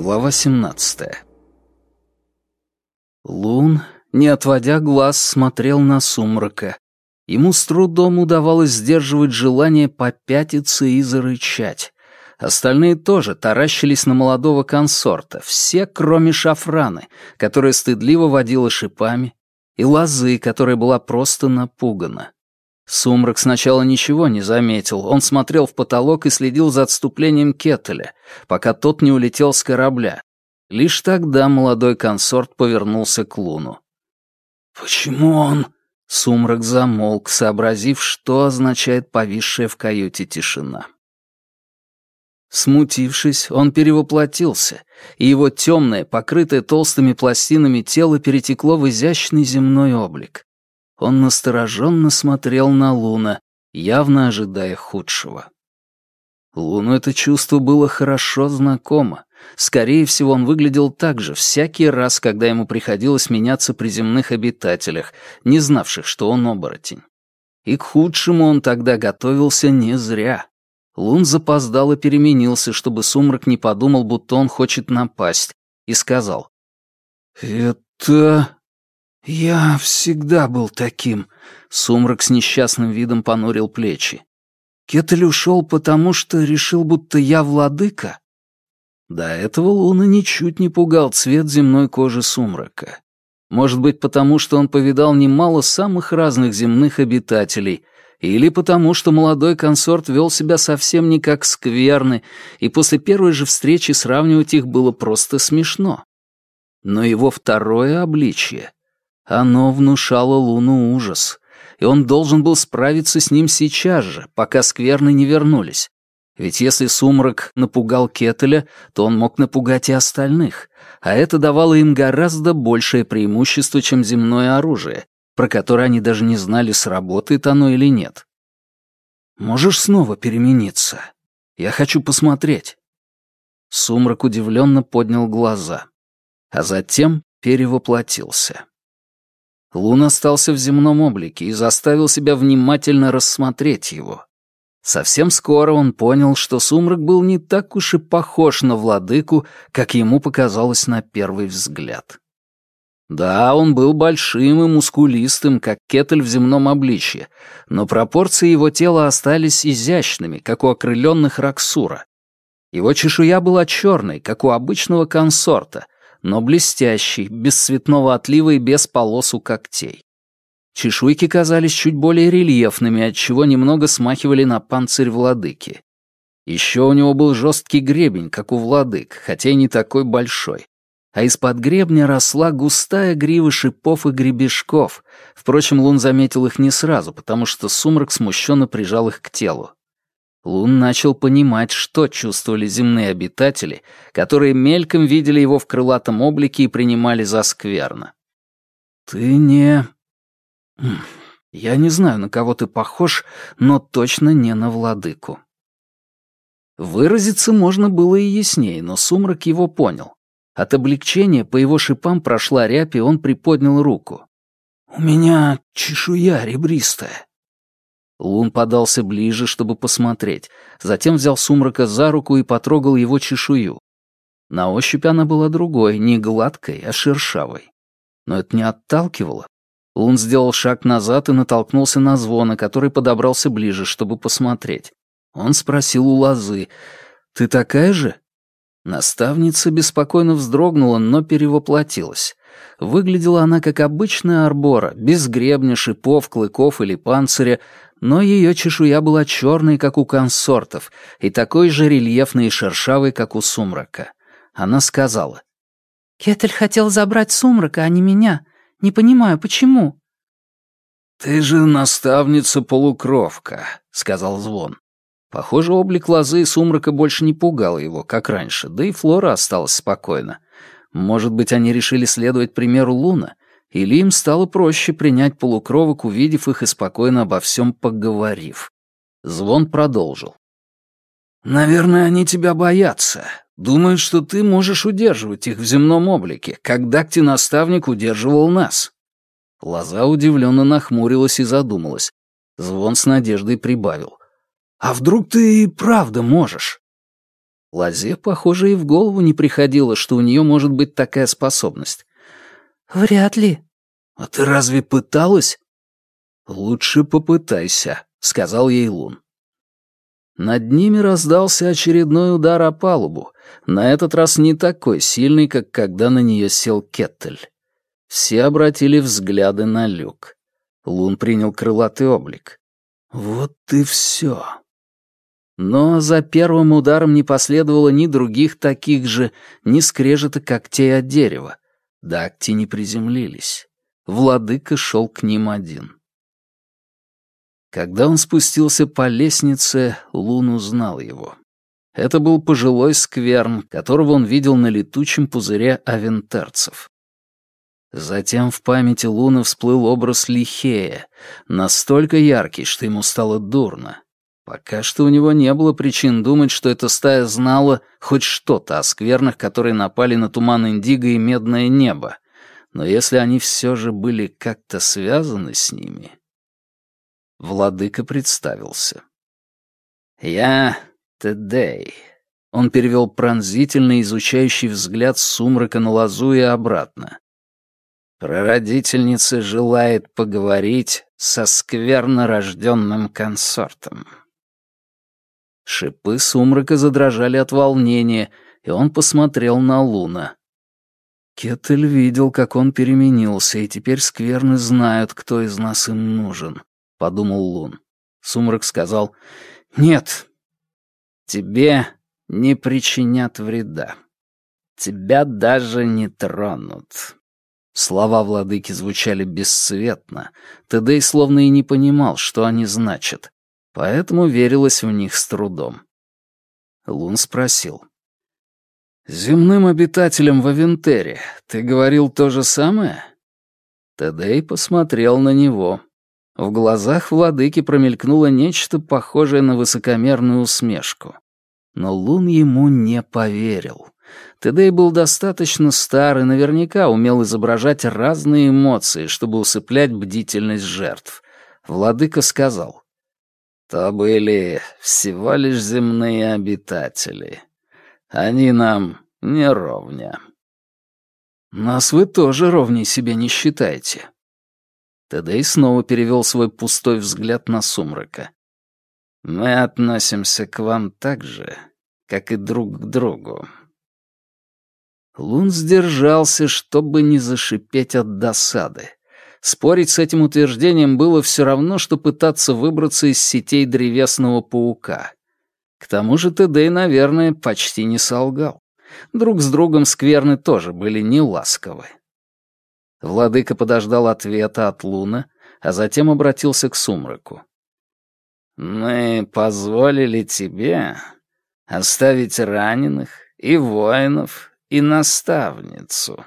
Глава 17 Лун, не отводя глаз, смотрел на сумрака. Ему с трудом удавалось сдерживать желание попятиться и зарычать. Остальные тоже таращились на молодого консорта, все, кроме шафраны, которая стыдливо водила шипами, и лозы, которая была просто напугана. Сумрак сначала ничего не заметил. Он смотрел в потолок и следил за отступлением Кеттеля, пока тот не улетел с корабля. Лишь тогда молодой консорт повернулся к Луну. «Почему он...» Сумрак замолк, сообразив, что означает повисшая в каюте тишина. Смутившись, он перевоплотился, и его темное, покрытое толстыми пластинами тело перетекло в изящный земной облик. Он настороженно смотрел на Луна, явно ожидая худшего. Луну это чувство было хорошо знакомо. Скорее всего, он выглядел так же всякий раз, когда ему приходилось меняться при земных обитателях, не знавших, что он оборотень. И к худшему он тогда готовился не зря. Лун запоздало переменился, чтобы сумрак не подумал, будто он хочет напасть, и сказал. «Это «Я всегда был таким», — сумрак с несчастным видом понурил плечи. «Кетель ушел потому, что решил, будто я владыка?» До этого Луна ничуть не пугал цвет земной кожи сумрака. Может быть, потому что он повидал немало самых разных земных обитателей, или потому что молодой консорт вел себя совсем не как скверны, и после первой же встречи сравнивать их было просто смешно. Но его второе обличье оно внушало Луну ужас, и он должен был справиться с ним сейчас же, пока скверны не вернулись. Ведь если сумрак напугал Кетеля, то он мог напугать и остальных, а это давало им гораздо большее преимущество, чем земное оружие, про которое они даже не знали, сработает оно или нет. «Можешь снова перемениться? Я хочу посмотреть». Сумрак удивленно поднял глаза, а затем перевоплотился. Лун остался в земном облике и заставил себя внимательно рассмотреть его. Совсем скоро он понял, что сумрак был не так уж и похож на владыку, как ему показалось на первый взгляд. Да, он был большим и мускулистым, как кетель в земном обличье, но пропорции его тела остались изящными, как у окрыленных Раксура. Его чешуя была черной, как у обычного консорта — но блестящий, без цветного отлива и без полос у когтей. Чешуйки казались чуть более рельефными, отчего немного смахивали на панцирь владыки. Еще у него был жесткий гребень, как у владык, хотя и не такой большой. А из-под гребня росла густая грива шипов и гребешков. Впрочем, Лун заметил их не сразу, потому что сумрак смущенно прижал их к телу. Лун начал понимать, что чувствовали земные обитатели, которые мельком видели его в крылатом облике и принимали за скверно. «Ты не...» «Я не знаю, на кого ты похож, но точно не на владыку». Выразиться можно было и яснее, но сумрак его понял. От облегчения по его шипам прошла рябь, и он приподнял руку. «У меня чешуя ребристая. Лун подался ближе, чтобы посмотреть, затем взял сумрака за руку и потрогал его чешую. На ощупь она была другой, не гладкой, а шершавой. Но это не отталкивало. Лун сделал шаг назад и натолкнулся на звона, который подобрался ближе, чтобы посмотреть. Он спросил у лозы, «Ты такая же?» Наставница беспокойно вздрогнула, но перевоплотилась. Выглядела она как обычная арбора, без гребня, шипов, клыков или панциря, но ее чешуя была черной, как у консортов, и такой же рельефной и шершавой, как у сумрака. Она сказала. «Кетель хотел забрать сумрака, а не меня. Не понимаю, почему?» «Ты же наставница-полукровка», — сказал Звон. Похоже, облик лозы и сумрака больше не пугал его, как раньше, да и Флора осталась спокойна. Может быть, они решили следовать примеру Луна — или им стало проще принять полукровок, увидев их и спокойно обо всем поговорив. Звон продолжил. «Наверное, они тебя боятся. Думают, что ты можешь удерживать их в земном облике, как Дакти-наставник удерживал нас». Лоза удивленно нахмурилась и задумалась. Звон с надеждой прибавил. «А вдруг ты и правда можешь?» Лазе, похоже, и в голову не приходило, что у нее может быть такая способность. «Вряд ли». «А ты разве пыталась?» «Лучше попытайся», — сказал ей Лун. Над ними раздался очередной удар о палубу, на этот раз не такой сильный, как когда на нее сел Кеттель. Все обратили взгляды на люк. Лун принял крылатый облик. Вот и все. Но за первым ударом не последовало ни других таких же, ни скрежета когтей от дерева. Дакти не приземлились. Владыка шел к ним один. Когда он спустился по лестнице, Лун узнал его. Это был пожилой скверн, которого он видел на летучем пузыре авентерцев. Затем в памяти Луны всплыл образ Лихея, настолько яркий, что ему стало дурно. Пока что у него не было причин думать, что эта стая знала хоть что-то о сквернах, которые напали на туман Индиго и Медное небо. Но если они все же были как-то связаны с ними... Владыка представился. «Я Тедей». Он перевел пронзительный, изучающий взгляд сумрака на лозу и обратно. Прародительница желает поговорить со скверно рожденным консортом. Шипы сумрака задрожали от волнения, и он посмотрел на Луна. Кетель видел, как он переменился, и теперь скверны знают, кто из нас им нужен. — подумал Лун. Сумрак сказал, «Нет, тебе не причинят вреда. Тебя даже не тронут». Слова владыки звучали бесцветно. Тедей словно и не понимал, что они значат, поэтому верилось в них с трудом. Лун спросил. «Земным обитателям в Авентере ты говорил то же самое?» Тедей посмотрел на него. В глазах владыки промелькнуло нечто похожее на высокомерную усмешку. Но Лун ему не поверил. Тедей был достаточно стар и наверняка умел изображать разные эмоции, чтобы усыплять бдительность жертв. Владыка сказал, «То были всего лишь земные обитатели. Они нам не ровня». «Нас вы тоже ровней себе не считаете», Тедей снова перевел свой пустой взгляд на сумрака. «Мы относимся к вам так же, как и друг к другу». Лун сдержался, чтобы не зашипеть от досады. Спорить с этим утверждением было все равно, что пытаться выбраться из сетей древесного паука. К тому же Тедей, наверное, почти не солгал. Друг с другом скверны тоже были неласковы. Владыка подождал ответа от Луна, а затем обратился к сумраку. «Мы позволили тебе оставить раненых и воинов, и наставницу».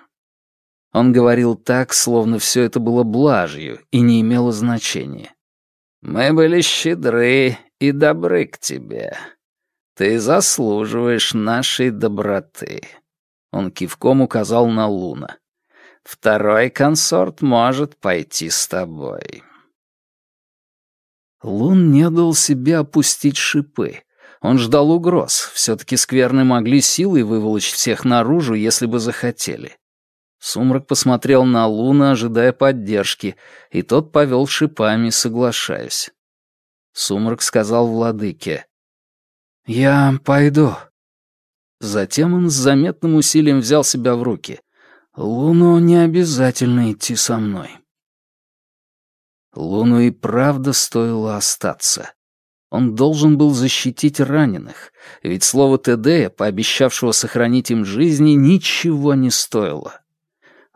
Он говорил так, словно все это было блажью и не имело значения. «Мы были щедры и добры к тебе. Ты заслуживаешь нашей доброты». Он кивком указал на Луна. Второй консорт может пойти с тобой». Лун не дал себе опустить шипы. Он ждал угроз. Все-таки скверны могли силой выволочь всех наружу, если бы захотели. Сумрак посмотрел на Луна, ожидая поддержки, и тот повел шипами, соглашаясь. Сумрак сказал владыке. «Я пойду». Затем он с заметным усилием взял себя в руки. Луну не обязательно идти со мной. Луну и правда стоило остаться. Он должен был защитить раненых, ведь слово Тедея, пообещавшего сохранить им жизни, ничего не стоило.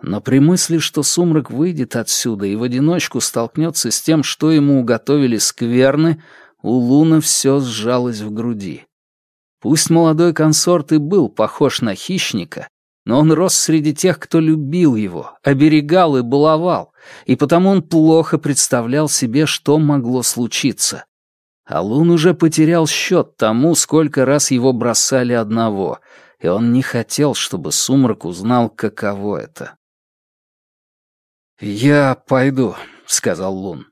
Но при мысли, что сумрак выйдет отсюда и в одиночку столкнется с тем, что ему уготовили скверны, у Луна все сжалось в груди. Пусть молодой консорт и был похож на хищника, но он рос среди тех, кто любил его, оберегал и баловал, и потому он плохо представлял себе, что могло случиться. Алун уже потерял счет тому, сколько раз его бросали одного, и он не хотел, чтобы Сумрак узнал, каково это. «Я пойду», — сказал Лун.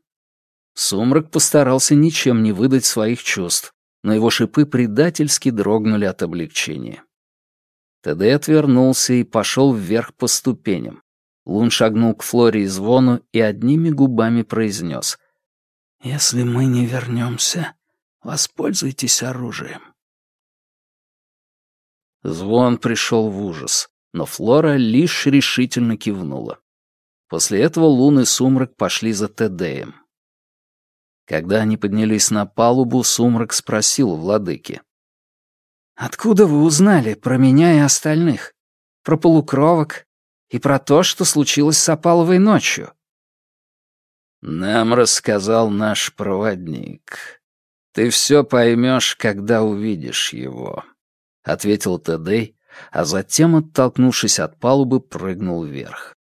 Сумрак постарался ничем не выдать своих чувств. но его шипы предательски дрогнули от облегчения. Тедей отвернулся и пошел вверх по ступеням. Лун шагнул к Флоре и Звону и одними губами произнес. «Если мы не вернемся, воспользуйтесь оружием». Звон пришел в ужас, но Флора лишь решительно кивнула. После этого Лун и Сумрак пошли за Тедеем. Когда они поднялись на палубу, Сумрак спросил у владыки. «Откуда вы узнали про меня и остальных? Про полукровок и про то, что случилось с Апаловой ночью?» «Нам рассказал наш проводник. Ты все поймешь, когда увидишь его», — ответил Тедей, а затем, оттолкнувшись от палубы, прыгнул вверх.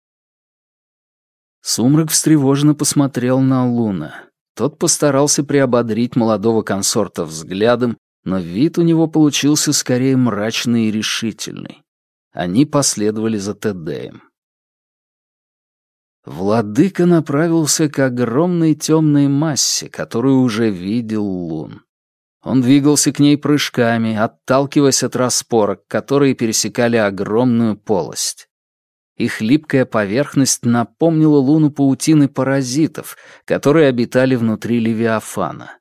Сумрак встревоженно посмотрел на Луна. Тот постарался приободрить молодого консорта взглядом, но вид у него получился скорее мрачный и решительный. Они последовали за Тедеем. Владыка направился к огромной темной массе, которую уже видел Лун. Он двигался к ней прыжками, отталкиваясь от распорок, которые пересекали огромную полость. Их липкая поверхность напомнила луну паутины паразитов, которые обитали внутри Левиафана.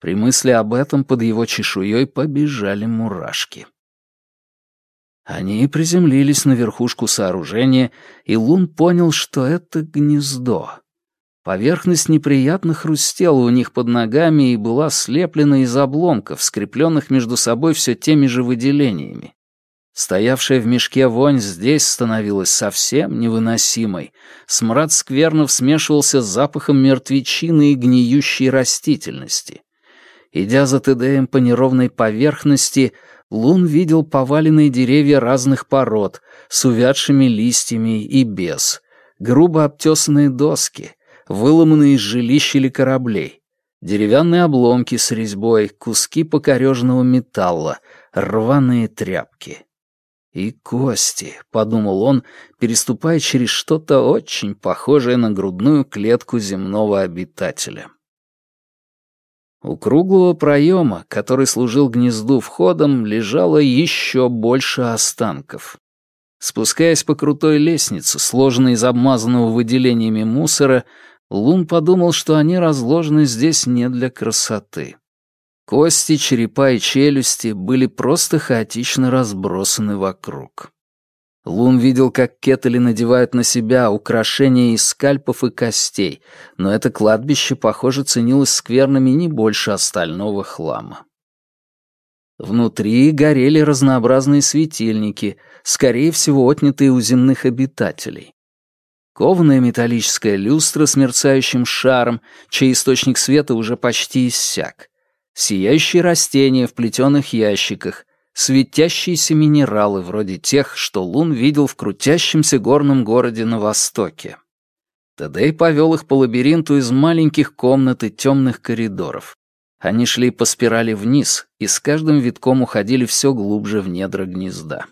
При мысли об этом под его чешуей побежали мурашки. Они приземлились на верхушку сооружения, и Лун понял, что это гнездо. Поверхность неприятно хрустела у них под ногами и была слеплена из обломков, скрепленных между собой все теми же выделениями. Стоявшая в мешке вонь здесь становилась совсем невыносимой. Смрад сквернов смешивался с запахом мертвечины и гниющей растительности. Идя за Тедеем по неровной поверхности, Лун видел поваленные деревья разных пород, с увядшими листьями и без, грубо обтесанные доски — выломанные из жилищ или кораблей, деревянные обломки с резьбой, куски покореженного металла, рваные тряпки. «И кости», — подумал он, переступая через что-то очень похожее на грудную клетку земного обитателя. У круглого проема, который служил гнезду входом, лежало еще больше останков. Спускаясь по крутой лестнице, сложенной из обмазанного выделениями мусора, Лун подумал, что они разложены здесь не для красоты. Кости, черепа и челюсти были просто хаотично разбросаны вокруг. Лун видел, как кетали надевают на себя украшения из скальпов и костей, но это кладбище, похоже, ценилось скверными не больше остального хлама. Внутри горели разнообразные светильники, скорее всего, отнятые у земных обитателей кованая металлическая люстра с мерцающим шаром, чей источник света уже почти иссяк, сияющие растения в плетеных ящиках, светящиеся минералы вроде тех, что Лун видел в крутящемся горном городе на востоке. Тадей повел их по лабиринту из маленьких комнат и темных коридоров. Они шли по спирали вниз и с каждым витком уходили все глубже в недра гнезда.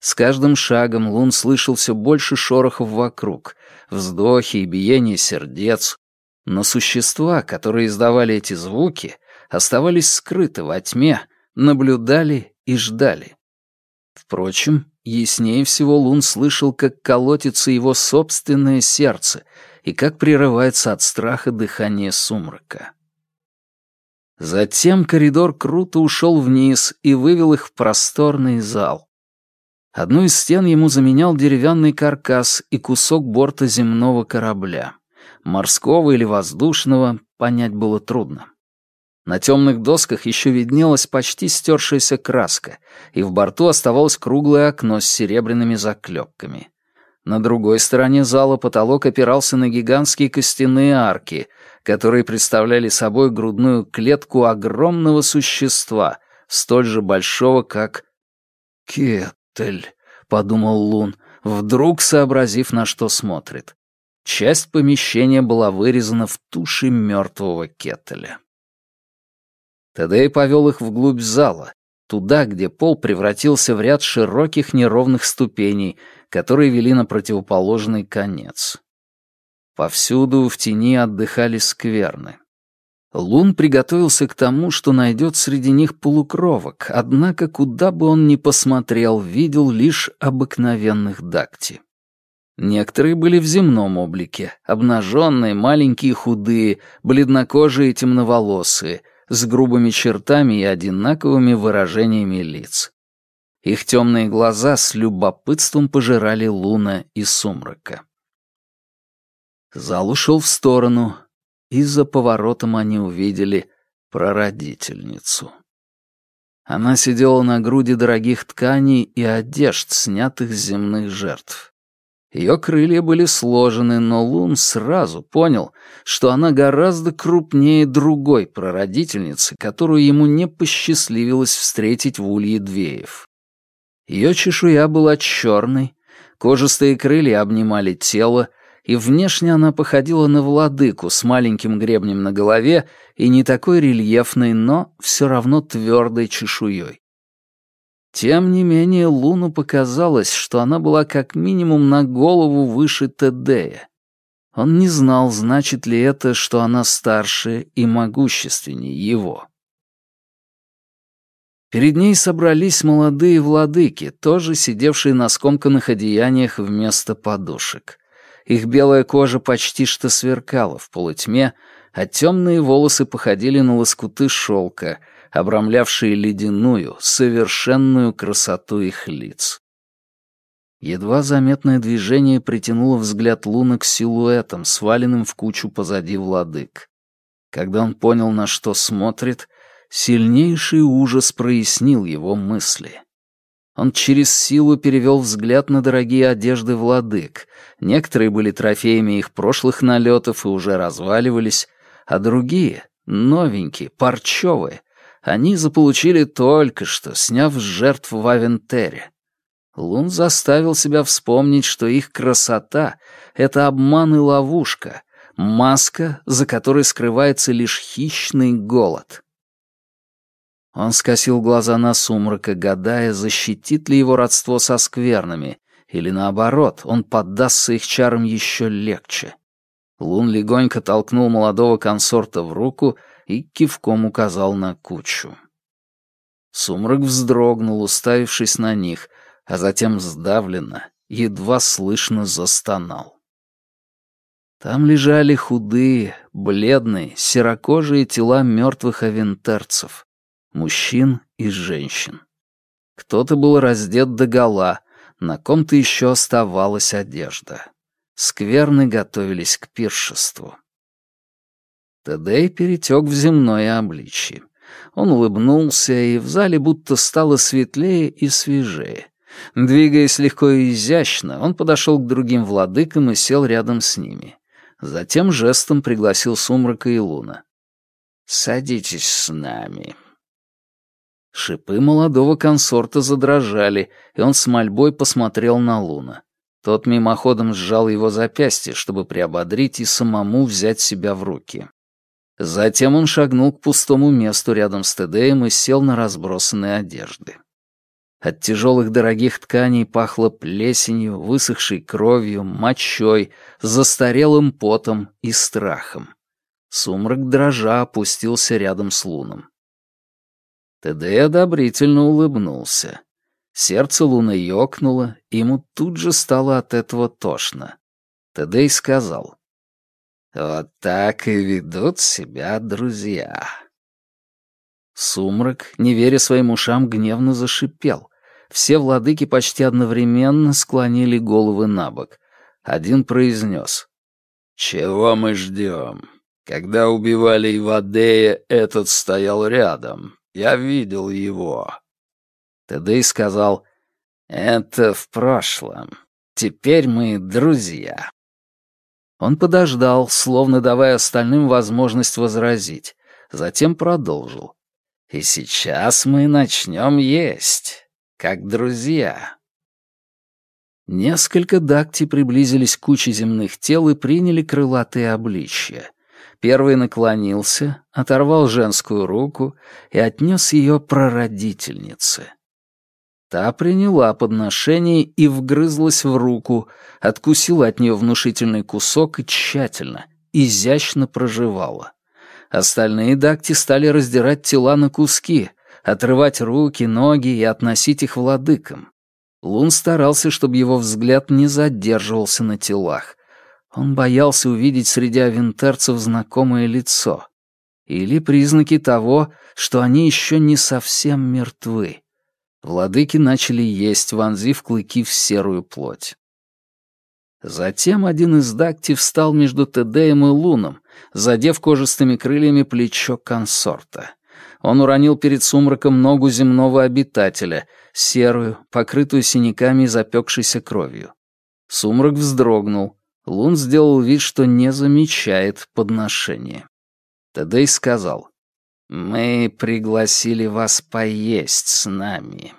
С каждым шагом Лун слышал все больше шорохов вокруг, вздохи и биение сердец, но существа, которые издавали эти звуки, оставались скрыты во тьме, наблюдали и ждали. Впрочем, яснее всего Лун слышал, как колотится его собственное сердце и как прерывается от страха дыхание сумрака. Затем коридор круто ушел вниз и вывел их в просторный зал. Одну из стен ему заменял деревянный каркас и кусок борта земного корабля. Морского или воздушного понять было трудно. На темных досках еще виднелась почти стершаяся краска, и в борту оставалось круглое окно с серебряными заклепками. На другой стороне зала потолок опирался на гигантские костяные арки, которые представляли собой грудную клетку огромного существа, столь же большого, как Кет. «Кетель», — подумал Лун, вдруг сообразив, на что смотрит. Часть помещения была вырезана в туши мертвого Кетеля. Тедей повел их вглубь зала, туда, где пол превратился в ряд широких неровных ступеней, которые вели на противоположный конец. Повсюду в тени отдыхали скверны. Лун приготовился к тому, что найдет среди них полукровок, однако куда бы он ни посмотрел, видел лишь обыкновенных дакти. Некоторые были в земном облике, обнаженные, маленькие, худые, бледнокожие и темноволосые, с грубыми чертами и одинаковыми выражениями лиц. Их темные глаза с любопытством пожирали луна и сумрака. Зал ушел в сторону, и за поворотом они увидели прародительницу. Она сидела на груди дорогих тканей и одежд, снятых с земных жертв. Ее крылья были сложены, но Лун сразу понял, что она гораздо крупнее другой прародительницы, которую ему не посчастливилось встретить в улье Двеев. Ее чешуя была черной, кожистые крылья обнимали тело, и внешне она походила на владыку с маленьким гребнем на голове и не такой рельефной, но все равно твердой чешуей. Тем не менее, Луну показалось, что она была как минимум на голову выше Тедея. Он не знал, значит ли это, что она старше и могущественнее его. Перед ней собрались молодые владыки, тоже сидевшие на скомканных одеяниях вместо подушек. Их белая кожа почти что сверкала в полутьме, а темные волосы походили на лоскуты шелка, обрамлявшие ледяную, совершенную красоту их лиц. Едва заметное движение притянуло взгляд Луна к силуэтам, сваленным в кучу позади владык. Когда он понял, на что смотрит, сильнейший ужас прояснил его мысли. Он через силу перевел взгляд на дорогие одежды владык. Некоторые были трофеями их прошлых налетов и уже разваливались, а другие, новенькие, парчевые, они заполучили только что, сняв жертв в Авентере. Лун заставил себя вспомнить, что их красота — это обман и ловушка, маска, за которой скрывается лишь хищный голод. Он скосил глаза на сумрака, гадая, защитит ли его родство со скверными, или наоборот, он поддастся их чарам еще легче. Лун легонько толкнул молодого консорта в руку и кивком указал на кучу. Сумрак вздрогнул, уставившись на них, а затем сдавленно, едва слышно застонал. Там лежали худые, бледные, серокожие тела мертвых авентерцев, мужчин и женщин. Кто-то был раздет догола, на ком-то еще оставалась одежда. Скверны готовились к пиршеству. Тедей перетек в земное обличье. Он улыбнулся, и в зале будто стало светлее и свежее. Двигаясь легко и изящно, он подошел к другим владыкам и сел рядом с ними. Затем жестом пригласил Сумрака и Луна. «Садитесь с нами», Шипы молодого консорта задрожали, и он с мольбой посмотрел на Луна. Тот мимоходом сжал его запястье, чтобы приободрить и самому взять себя в руки. Затем он шагнул к пустому месту рядом с Тедеем и сел на разбросанные одежды. От тяжелых дорогих тканей пахло плесенью, высохшей кровью, мочой, застарелым потом и страхом. Сумрак дрожа опустился рядом с Луном. Тедей одобрительно улыбнулся. Сердце Луны ёкнуло, ему тут же стало от этого тошно. Тедей сказал, «Вот так и ведут себя друзья». Сумрак, не веря своим ушам, гневно зашипел. Все владыки почти одновременно склонили головы на бок. Один произнес, «Чего мы ждем? Когда убивали Ивадея, этот стоял рядом. Я видел его». Тедей сказал, «Это в прошлом. Теперь мы друзья». Он подождал, словно давая остальным возможность возразить, затем продолжил. «И сейчас мы начнем есть, как друзья». Несколько дакти приблизились к куче земных тел и приняли крылатые обличья. Первый наклонился, оторвал женскую руку и отнес ее прародительнице. Та приняла подношение и вгрызлась в руку, откусила от нее внушительный кусок и тщательно, изящно проживала. Остальные дакти стали раздирать тела на куски, отрывать руки, ноги и относить их владыкам. Лун старался, чтобы его взгляд не задерживался на телах. Он боялся увидеть среди авентерцев знакомое лицо. Или признаки того, что они еще не совсем мертвы. Владыки начали есть, вонзив клыки в серую плоть. Затем один из дакти встал между Тедеем и Луном, задев кожистыми крыльями плечо консорта. Он уронил перед сумраком ногу земного обитателя, серую, покрытую синяками и запекшейся кровью. Сумрак вздрогнул. Лун сделал вид, что не замечает подношения. Тедей сказал, «Мы пригласили вас поесть с нами».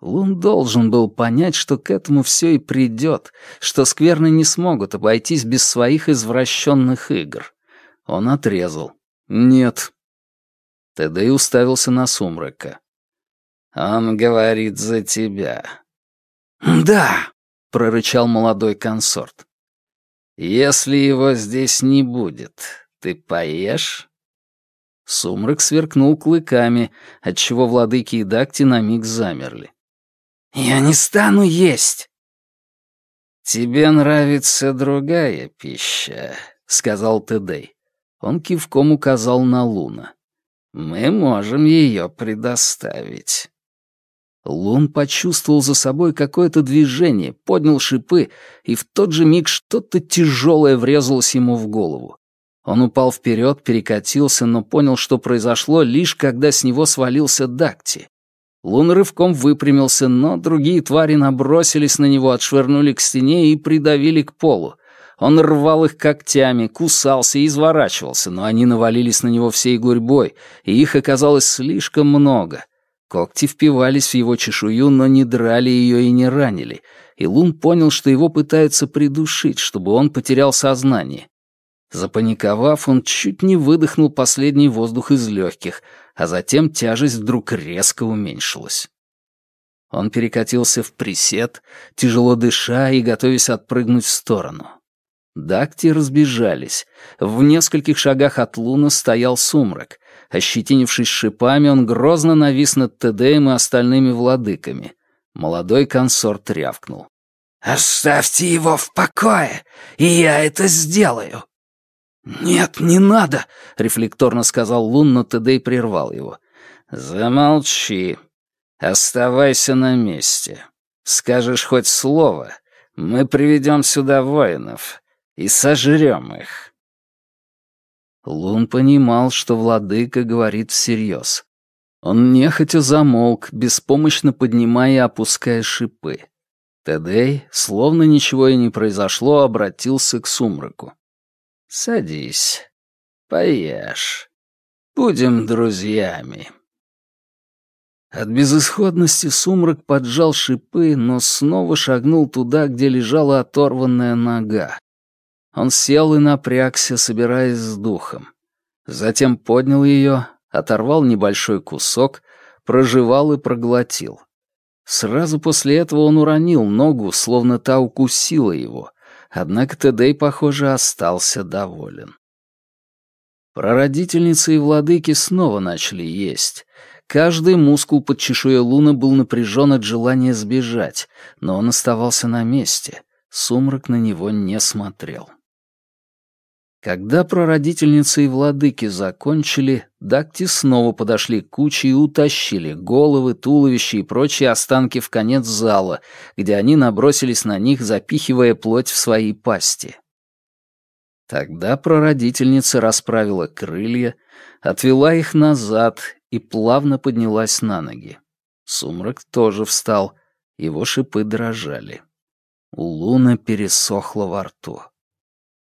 Лун должен был понять, что к этому все и придет, что скверны не смогут обойтись без своих извращенных игр. Он отрезал. «Нет». Тедей уставился на сумрака. «Он говорит за тебя». «Да», — прорычал молодой консорт. «Если его здесь не будет, ты поешь?» Сумрак сверкнул клыками, отчего владыки и дакти на миг замерли. «Я не стану есть!» «Тебе нравится другая пища», — сказал Тедей. Он кивком указал на Луна. «Мы можем ее предоставить». Лун почувствовал за собой какое-то движение, поднял шипы, и в тот же миг что-то тяжелое врезалось ему в голову. Он упал вперед, перекатился, но понял, что произошло, лишь когда с него свалился Дакти. Лун рывком выпрямился, но другие твари набросились на него, отшвырнули к стене и придавили к полу. Он рвал их когтями, кусался и изворачивался, но они навалились на него всей гурьбой, и их оказалось слишком много. Когти впивались в его чешую, но не драли ее и не ранили, и Лун понял, что его пытаются придушить, чтобы он потерял сознание. Запаниковав, он чуть не выдохнул последний воздух из легких, а затем тяжесть вдруг резко уменьшилась. Он перекатился в присед, тяжело дыша и готовясь отпрыгнуть в сторону. Дакти разбежались. В нескольких шагах от Луна стоял сумрак. Ощетинившись шипами, он грозно навис над Тедеем и остальными владыками. Молодой консорт рявкнул. «Оставьте его в покое, и я это сделаю!» «Нет, не надо!» — рефлекторно сказал Лун, но Тедей прервал его. «Замолчи. Оставайся на месте. Скажешь хоть слово, мы приведем сюда воинов и сожрем их». Лун понимал, что владыка говорит всерьез. Он нехотя замолк, беспомощно поднимая и опуская шипы. Тедей, словно ничего и не произошло, обратился к сумраку. Садись, поешь. Будем друзьями. От безысходности сумрак поджал шипы, но снова шагнул туда, где лежала оторванная нога. Он сел и напрягся, собираясь с духом. Затем поднял ее, оторвал небольшой кусок, прожевал и проглотил. Сразу после этого он уронил ногу, словно та укусила его, Однако Тедей, похоже, остался доволен. Прародительницы и владыки снова начали есть. Каждый мускул под чешуей Луны был напряжен от желания сбежать, но он оставался на месте. Сумрак на него не смотрел. Когда прародительницы и владыки закончили, дакти снова подошли к куче и утащили головы, туловища и прочие останки в конец зала, где они набросились на них, запихивая плоть в свои пасти. Тогда прародительница расправила крылья, отвела их назад и плавно поднялась на ноги. Сумрак тоже встал, его шипы дрожали. У Луны пересохло во рту.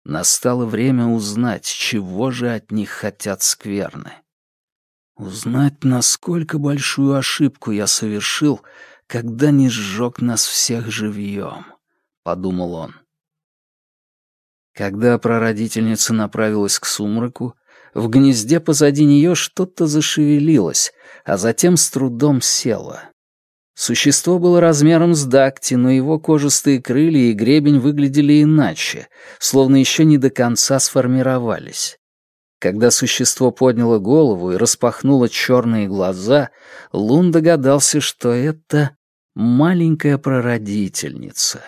Настало время узнать, чего же от них хотят скверны. Узнать, насколько большую ошибку я совершил, когда не сжег нас всех живьем, — подумал он. Когда прародительница направилась к сумраку, в гнезде позади нее что-то зашевелилось, а затем с трудом село. Существо было размером с дакти, но его кожистые крылья и гребень выглядели иначе, словно еще не до конца сформировались. Когда существо подняло голову и распахнуло черные глаза, Лун догадался, что это маленькая прародительница.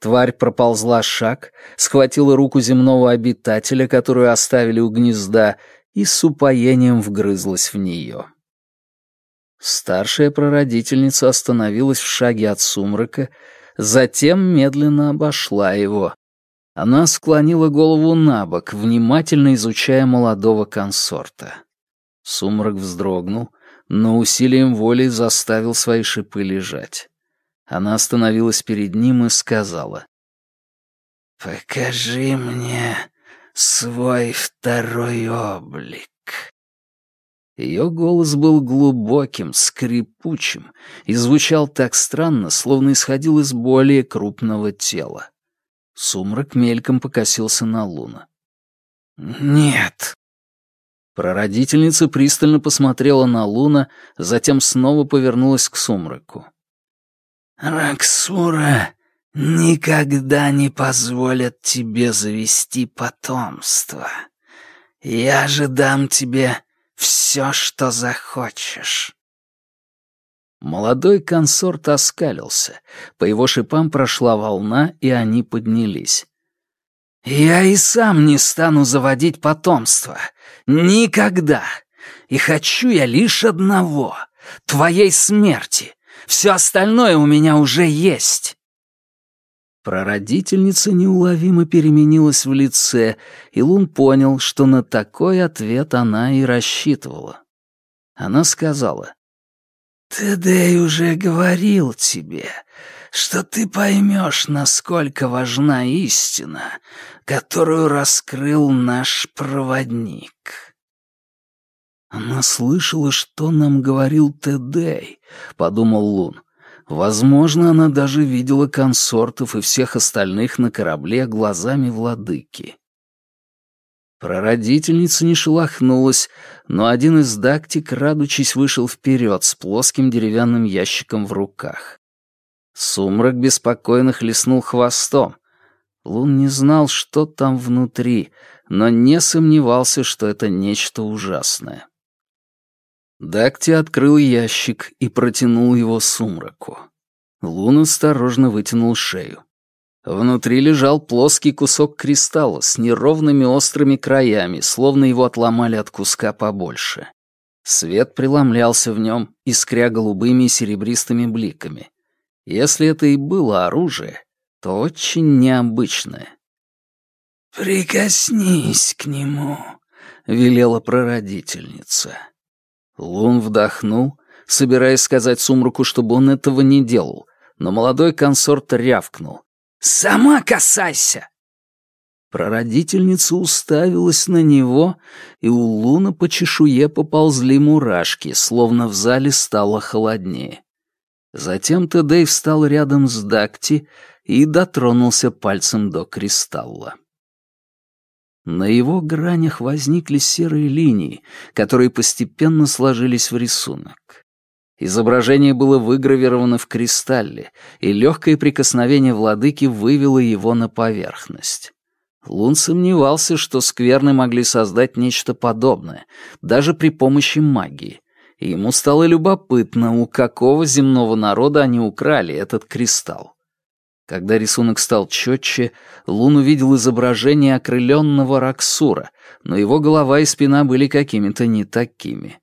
Тварь проползла шаг, схватила руку земного обитателя, которую оставили у гнезда, и с упоением вгрызлась в нее. Старшая прародительница остановилась в шаге от сумрака, затем медленно обошла его. Она склонила голову на бок, внимательно изучая молодого консорта. Сумрак вздрогнул, но усилием воли заставил свои шипы лежать. Она остановилась перед ним и сказала. «Покажи мне свой второй облик». Ее голос был глубоким, скрипучим и звучал так странно, словно исходил из более крупного тела. Сумрак мельком покосился на Луна. «Нет». Прародительница пристально посмотрела на Луна, затем снова повернулась к сумраку. «Раксура никогда не позволят тебе завести потомство. Я же дам тебе все, что захочешь». Молодой консорт оскалился. По его шипам прошла волна, и они поднялись. «Я и сам не стану заводить потомство. Никогда. И хочу я лишь одного — твоей смерти. Все остальное у меня уже есть». Прародительница неуловимо переменилась в лице, и Лун понял, что на такой ответ она и рассчитывала. Она сказала, «Тедей уже говорил тебе, что ты поймешь, насколько важна истина, которую раскрыл наш проводник». «Она слышала, что нам говорил Тедей», — подумал Лун. Возможно, она даже видела консортов и всех остальных на корабле глазами владыки. Прародительница не шелохнулась, но один из дакти, крадучись, вышел вперед с плоским деревянным ящиком в руках. Сумрак беспокойно хлестнул хвостом. Лун не знал, что там внутри, но не сомневался, что это нечто ужасное. Дакти открыл ящик и протянул его сумраку. Лун осторожно вытянул шею. Внутри лежал плоский кусок кристалла с неровными острыми краями, словно его отломали от куска побольше. Свет преломлялся в нем, искря голубыми и серебристыми бликами. Если это и было оружие, то очень необычное. «Прикоснись к нему», — велела прародительница. Лун вдохнул, собираясь сказать сумраку, чтобы он этого не делал, но молодой консорт рявкнул. «Сама касайся!» Прародительница уставилась на него, и у Луна по чешуе поползли мурашки, словно в зале стало холоднее. Затем Тедей встал рядом с Дакти и дотронулся пальцем до кристалла. На его гранях возникли серые линии, которые постепенно сложились в рисунок. Изображение было выгравировано в кристалле, и легкое прикосновение владыки вывело его на поверхность. Лун сомневался, что скверны могли создать нечто подобное, даже при помощи магии. И ему стало любопытно, у какого земного народа они украли этот кристалл. Когда рисунок стал четче, Лун увидел изображение окрыленного Раксура, но его голова и спина были какими-то не такими.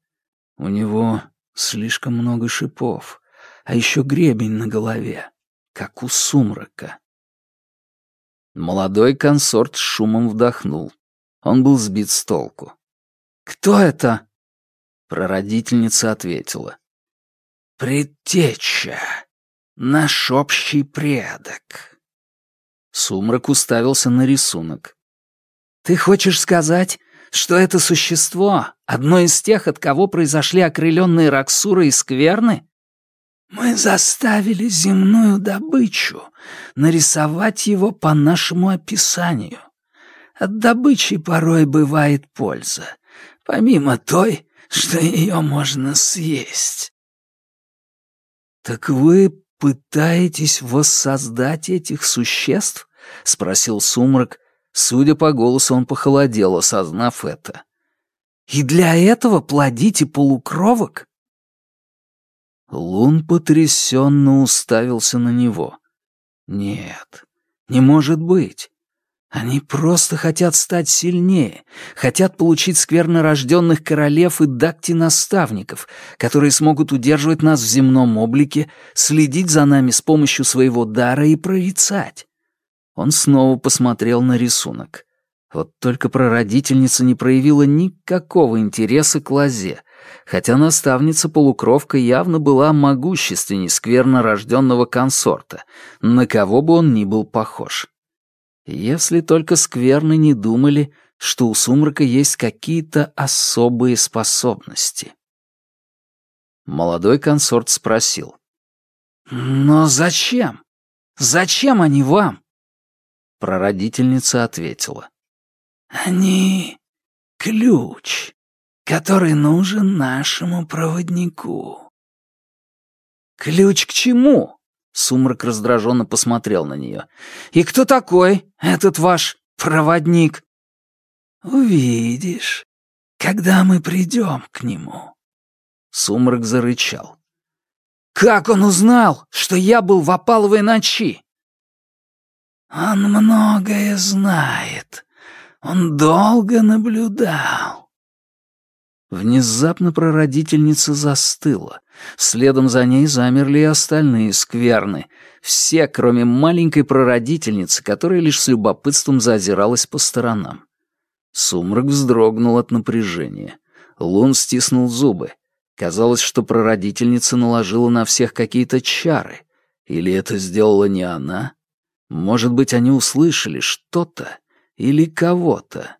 У него слишком много шипов, а еще гребень на голове, как у сумрака. Молодой консорт с шумом вдохнул. Он был сбит с толку. «Кто это?» Прародительница ответила. «Предтеча». Наш общий предок. Сумрак уставился на рисунок. Ты хочешь сказать, что это существо — одно из тех, от кого произошли окрыленные Раксуры и Скверны? Мы заставили земную добычу нарисовать его по нашему описанию. От добычи порой бывает польза, помимо той, что ее можно съесть. «Так вы пытаетесь воссоздать этих существ?» — спросил Сумрак. Судя по голосу, он похолодел, осознав это. И для этого плодите полукровок?» Лун потрясенно уставился на него. «Нет, не может быть. Они просто хотят стать сильнее, хотят получить сквернорожденных королев и дакти-наставников, которые смогут удерживать нас в земном облике, следить за нами с помощью своего дара и прорицать. Он снова посмотрел на рисунок. Вот только прародительница не проявила никакого интереса к лозе, хотя наставница-полукровка явно была могущественней сквернорожденного консорта, на кого бы он ни был похож. Если только скверны не думали, что у сумрака есть какие-то особые способности. Молодой консорт спросил. «Но зачем? Зачем они вам?» Прародительница ответила. «Они — ключ, который нужен нашему проводнику». «Ключ к чему?» Сумрак раздраженно посмотрел на нее. «И кто такой этот ваш проводник?» «Увидишь, когда мы придем к нему». Сумрак зарычал. «Как он узнал, что я был в опаловой ночи?» «Он многое знает. Он долго наблюдал». Внезапно прародительница застыла. Следом за ней замерли и остальные скверны. Все, кроме маленькой прародительницы, которая лишь с любопытством зазиралась по сторонам. Сумрак вздрогнул от напряжения. Лун стиснул зубы. Казалось, что прародительница наложила на всех какие-то чары. Или это сделала не она? Может быть, они услышали что-то или кого-то.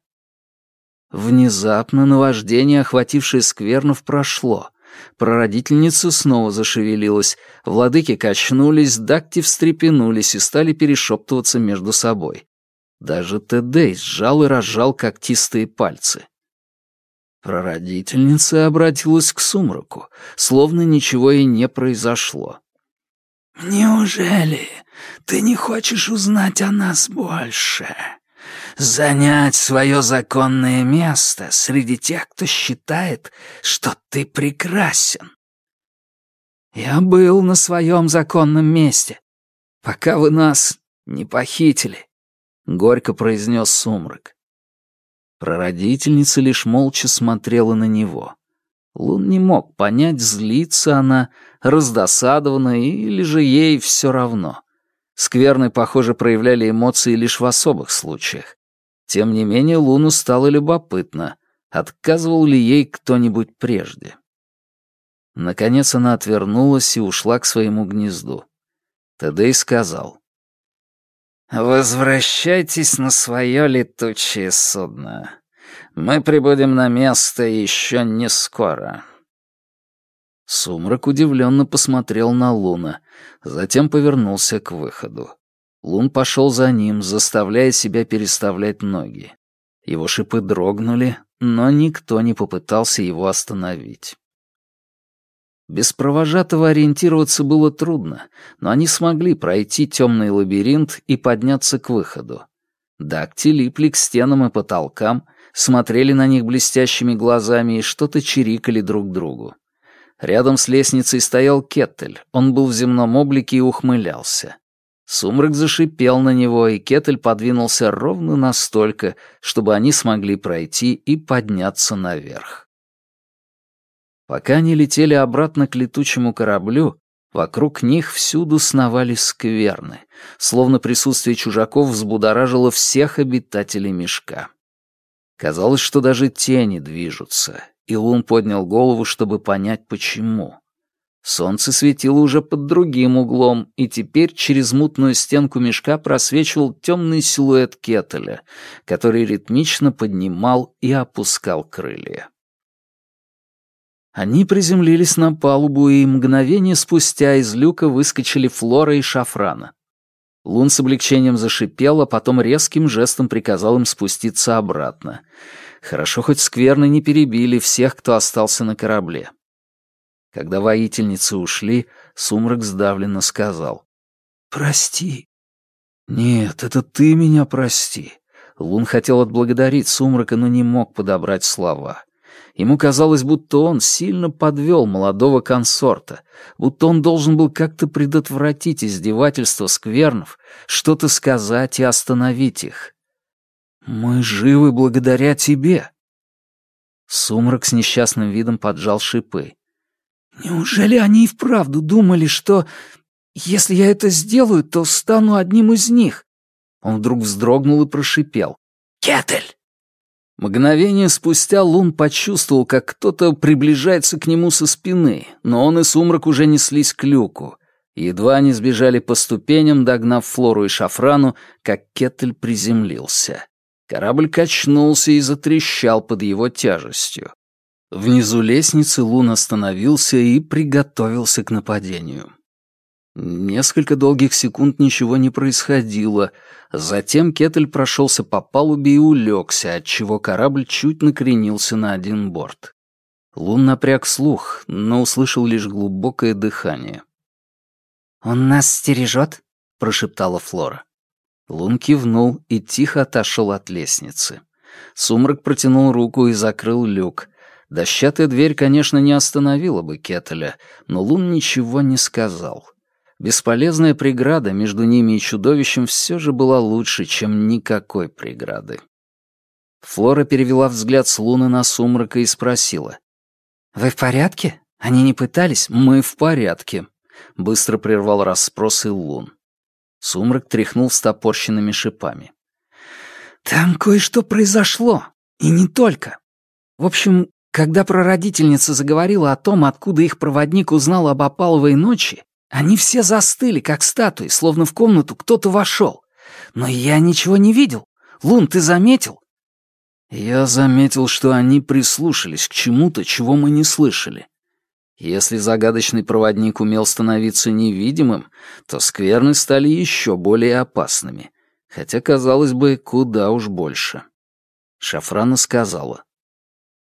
Внезапно наваждение, охватившее сквернов, прошло. Прародительница снова зашевелилась, владыки качнулись, дакти встрепенулись и стали перешептываться между собой. Даже Тедей сжал и разжал когтистые пальцы. Прародительница обратилась к сумраку, словно ничего и не произошло. «Неужели ты не хочешь узнать о нас больше?» Занять свое законное место среди тех, кто считает, что ты прекрасен. Я был на своем законном месте, пока вы нас не похитили, — горько произнес сумрак. Прародительница лишь молча смотрела на него. Лун не мог понять, злится она, раздосадована или же ей все равно. Скверны, похоже, проявляли эмоции лишь в особых случаях. Тем не менее, Луну стало любопытно, отказывал ли ей кто-нибудь прежде. Наконец она отвернулась и ушла к своему гнезду. Тедей сказал. «Возвращайтесь на свое летучее судно. Мы прибудем на место еще не скоро». Сумрак удивленно посмотрел на Луна, затем повернулся к выходу. Лун пошел за ним, заставляя себя переставлять ноги. Его шипы дрогнули, но никто не попытался его остановить. Без провожатого ориентироваться было трудно, но они смогли пройти темный лабиринт и подняться к выходу. Дакти липли к стенам и потолкам, смотрели на них блестящими глазами и что-то чирикали друг другу. Рядом с лестницей стоял Кеттель, он был в земном облике и ухмылялся. Сумрак зашипел на него, и Кетель подвинулся ровно настолько, чтобы они смогли пройти и подняться наверх. Пока они летели обратно к летучему кораблю, вокруг них всюду сновали скверны, словно присутствие чужаков взбудоражило всех обитателей мешка. Казалось, что даже тени движутся, и Лун поднял голову, чтобы понять, почему. Солнце светило уже под другим углом, и теперь через мутную стенку мешка просвечивал темный силуэт кетеля, который ритмично поднимал и опускал крылья. Они приземлились на палубу, и мгновение спустя из люка выскочили Флора и Шафрана. Лун с облегчением зашипел, а потом резким жестом приказал им спуститься обратно. Хорошо, хоть скверны не перебили всех, кто остался на корабле. Когда воительницы ушли, сумрак сдавленно сказал. «Прости». «Нет, это ты меня прости». Лун хотел отблагодарить сумрака, но не мог подобрать слова. Ему казалось, будто он сильно подвел молодого консорта, будто он должен был как-то предотвратить издевательство сквернов, что-то сказать и остановить их. «Мы живы благодаря тебе». Сумрак с несчастным видом поджал шипы. «Неужели они и вправду думали, что если я это сделаю, то стану одним из них?» Он вдруг вздрогнул и прошипел. «Кетель!» Мгновение спустя Лун почувствовал, как кто-то приближается к нему со спины, но он и Сумрак уже неслись к люку. Едва они сбежали по ступеням, догнав Флору и Шафрану, как Кетель приземлился. Корабль качнулся и затрещал под его тяжестью. Внизу лестницы Лун остановился и приготовился к нападению. Несколько долгих секунд ничего не происходило. Затем Кетель прошелся по палубе и улегся, отчего корабль чуть накренился на один борт. Лун напряг слух, но услышал лишь глубокое дыхание. «Он нас стережет?» — прошептала Флора. Лун кивнул и тихо отошел от лестницы. Сумрак протянул руку и закрыл люк. Дощатая дверь, конечно, не остановила бы Кетеля, но Лун ничего не сказал. Бесполезная преграда между ними и чудовищем все же была лучше, чем никакой преграды. Флора перевела взгляд с Луны на Сумрака и спросила. «Вы в порядке? Они не пытались?» «Мы в порядке», — быстро прервал расспросы Лун. Сумрак тряхнул стопорщенными шипами. «Там кое-что произошло, и не только. В общем, когда прародительница заговорила о том, откуда их проводник узнал об опаловой ночи, они все застыли, как статуи, словно в комнату кто-то вошел. Но я ничего не видел. Лун, ты заметил? Я заметил, что они прислушались к чему-то, чего мы не слышали. Если загадочный проводник умел становиться невидимым, то скверны стали еще более опасными, хотя, казалось бы, куда уж больше. Шафрана сказала.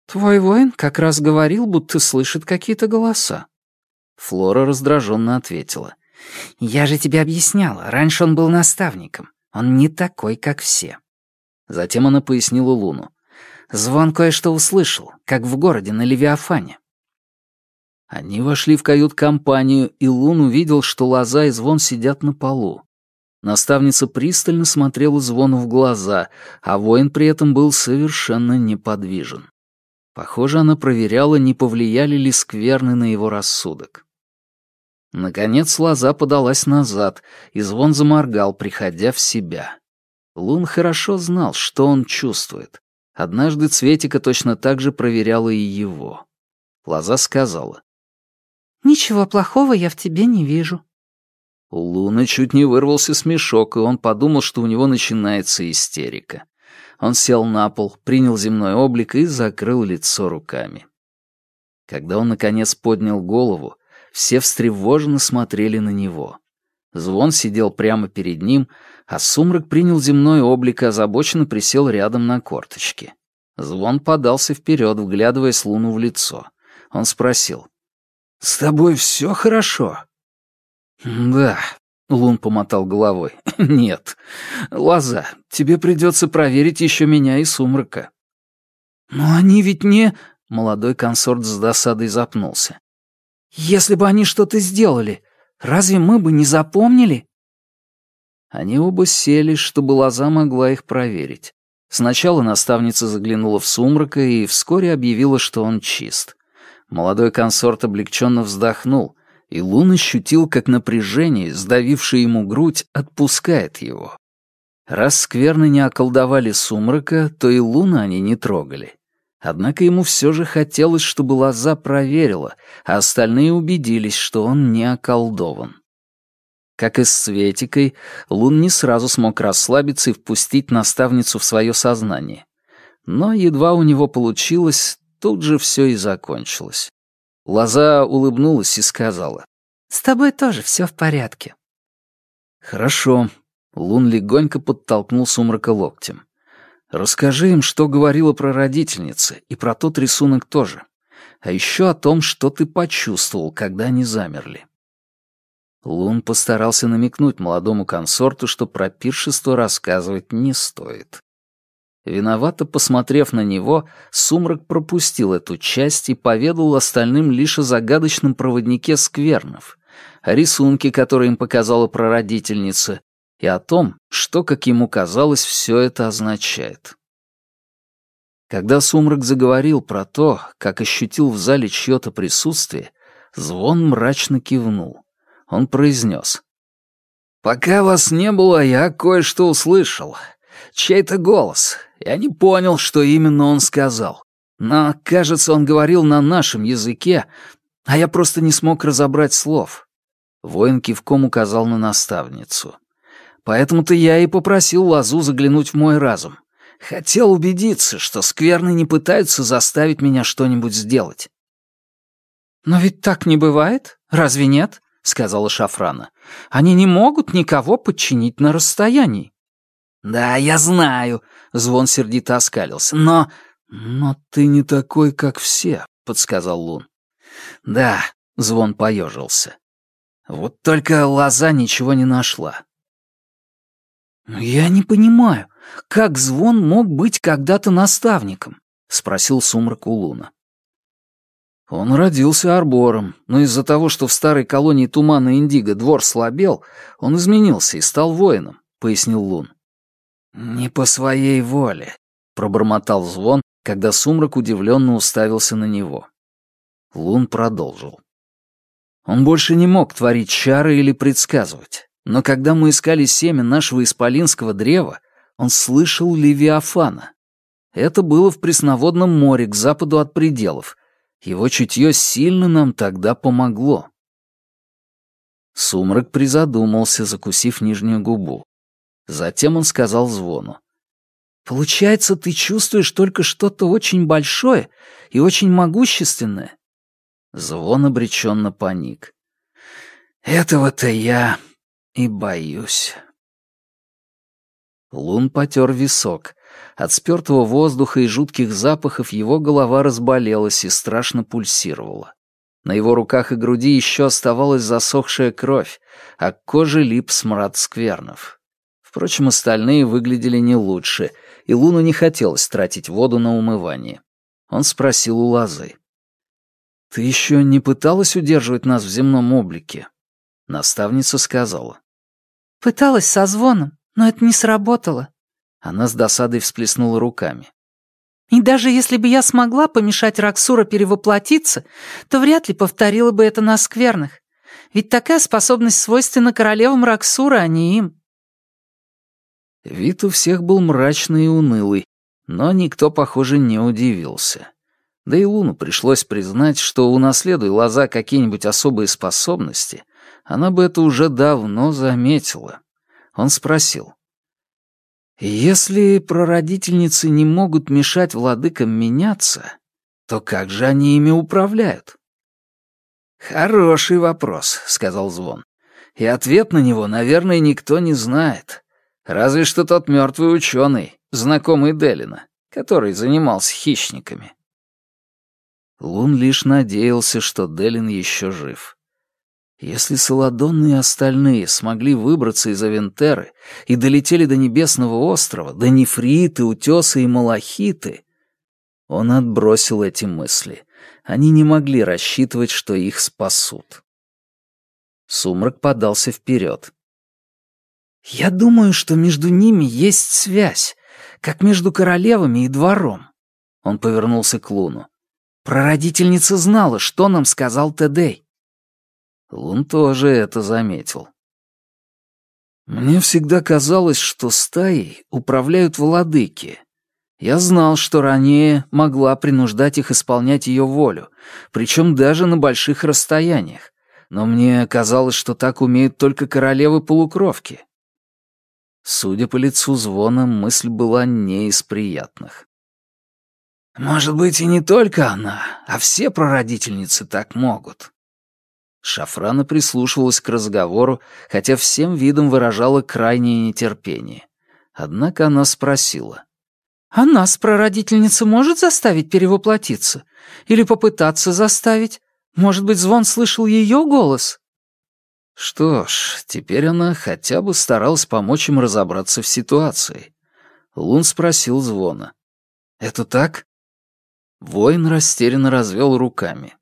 «Твой воин как раз говорил, будто слышит какие-то голоса. Флора раздраженно ответила. «Я же тебе объясняла, раньше он был наставником. Он не такой, как все». Затем она пояснила Луну. «Звон кое-что услышал, как в городе на Левиафане». Они вошли в кают-компанию, и Лун увидел, что Лоза и Звон сидят на полу. Наставница пристально смотрела Звону в глаза, а воин при этом был совершенно неподвижен. Похоже, она проверяла, не повлияли ли скверны на его рассудок. Наконец лоза подалась назад, и звон заморгал, приходя в себя. Лун хорошо знал, что он чувствует. Однажды Цветика точно так же проверяла и его. Лоза сказала. «Ничего плохого я в тебе не вижу». У Луны чуть не вырвался смешок, и он подумал, что у него начинается истерика. Он сел на пол, принял земной облик и закрыл лицо руками. Когда он, наконец, поднял голову, все встревоженно смотрели на него. Звон сидел прямо перед ним, а сумрак принял земной облик и озабоченно присел рядом на корточки. Звон подался вперед, вглядываясь Луну в лицо. Он спросил. «С тобой все хорошо?» «Да», — Лун помотал головой. «Нет. Лоза, тебе придется проверить еще меня и сумрака». «Но они ведь не...» — молодой консорт с досадой запнулся. Если бы они что-то сделали, разве мы бы не запомнили?» Они оба сели, чтобы лоза могла их проверить. Сначала наставница заглянула в сумрака и вскоре объявила, что он чист. Молодой консорт облегченно вздохнул, и Лун ощутил, как напряжение, сдавившее ему грудь, отпускает его. Раз скверны не околдовали сумрака, то и Луна они не трогали. Однако ему все же хотелось, чтобы лоза проверила, а остальные убедились, что он не околдован. Как и с Светикой, Лун не сразу смог расслабиться и впустить наставницу в свое сознание. Но едва у него получилось, тут же все и закончилось. Лоза улыбнулась и сказала. «С тобой тоже все в порядке». «Хорошо». Лун легонько подтолкнул сумрака локтем. Расскажи им, что говорила про родительницы, и про тот рисунок тоже. А еще о том, что ты почувствовал, когда они замерли. Лун постарался намекнуть молодому консорту, что про пиршество рассказывать не стоит. Виновато посмотрев на него, Сумрак пропустил эту часть и поведал остальным лишь о загадочном проводнике сквернов, о рисунке, который им показала прародительница, и о том, что, как ему казалось, все это означает. Когда Сумрак заговорил про то, как ощутил в зале чье-то присутствие, Звон мрачно кивнул. Он произнес. «Пока вас не было, я кое-что услышал. Чей-то голос. Я не понял, что именно он сказал. Но, кажется, он говорил на нашем языке, а я просто не смог разобрать слов». Воин кивком указал на наставницу. «Поэтому-то я и попросил Лазу заглянуть в мой разум. Хотел убедиться, что скверны не пытаются заставить меня что-нибудь сделать». «Но ведь так не бывает, разве нет?» — сказала Шафрана. «Они не могут никого подчинить на расстоянии». «Да, я знаю», — Звон сердито оскалился, — «но...» «Но ты не такой, как все», — подсказал Лун. «Да», — Звон поежился. «Вот только лоза ничего не нашла». «Я не понимаю, как Звон мог быть когда-то наставником?» — спросил сумрак у Луна. Он родился арбором, но из-за того, что в старой колонии Тумана Индиго двор слабел, он изменился и стал воином, — пояснил Лун. «Не по своей воле», — пробормотал звон, когда сумрак удивленно уставился на него. Лун продолжил. Он больше не мог творить чары или предсказывать, но когда мы искали семя нашего исполинского древа, он слышал Левиафана. Это было в пресноводном море к западу от пределов, его чутье сильно нам тогда помогло. Сумрак призадумался, закусив нижнюю губу. Затем он сказал звону. «Получается, ты чувствуешь только что-то очень большое и очень могущественное?» Звон обреченно паник. «Этого-то я и боюсь». Лун потер висок. От спёртого воздуха и жутких запахов его голова разболелась и страшно пульсировала. На его руках и груди еще оставалась засохшая кровь, а к коже лип смрад сквернов. Впрочем, остальные выглядели не лучше, и Луну не хотелось тратить воду на умывание. Он спросил у Лозы. «Ты еще не пыталась удерживать нас в земном облике?» Наставница сказала. «Пыталась со звоном, но это не сработало. Она с досадой всплеснула руками. «И даже если бы я смогла помешать Раксура перевоплотиться, то вряд ли повторила бы это на скверных. Ведь такая способность свойственна королевам Раксура, а не им». Вид у всех был мрачный и унылый, но никто, похоже, не удивился. Да и Луну пришлось признать, что унаследуя лоза какие-нибудь особые способности, она бы это уже давно заметила. Он спросил. Если прародительницы не могут мешать владыкам меняться, то как же они ими управляют? «Хороший вопрос», — сказал Звон. «И ответ на него, наверное, никто не знает. Разве что тот мертвый ученый, знакомый Делина, который занимался хищниками». Лун лишь надеялся, что Делин еще жив. Если Саладон и остальные смогли выбраться из Авентеры и долетели до Небесного острова, до Нефриты, Утеса и Малахиты, он отбросил эти мысли. Они не могли рассчитывать, что их спасут. Сумрак подался вперед. «Я думаю, что между ними есть связь, как между королевами и двором». Он повернулся к Луну. «Прародительница знала, что нам сказал Тедей. Лун тоже это заметил. Мне всегда казалось, что стаей управляют владыки. Я знал, что ранее могла принуждать их исполнять ее волю, причем даже на больших расстояниях, но мне казалось, что так умеют только королевы-полукровки. Судя по лицу звона, мысль была не из приятных. «Может быть, и не только она, а все прародительницы так могут», Шафрана прислушивалась к разговору, хотя всем видом выражала крайнее нетерпение. Однако она спросила. «А нас прародительница может заставить перевоплотиться? Или попытаться заставить? Может быть, Звон слышал ее голос?» Что ж, теперь она хотя бы старалась помочь им разобраться в ситуации. Лун спросил звона. «Это так?» Воин растерянно развел руками.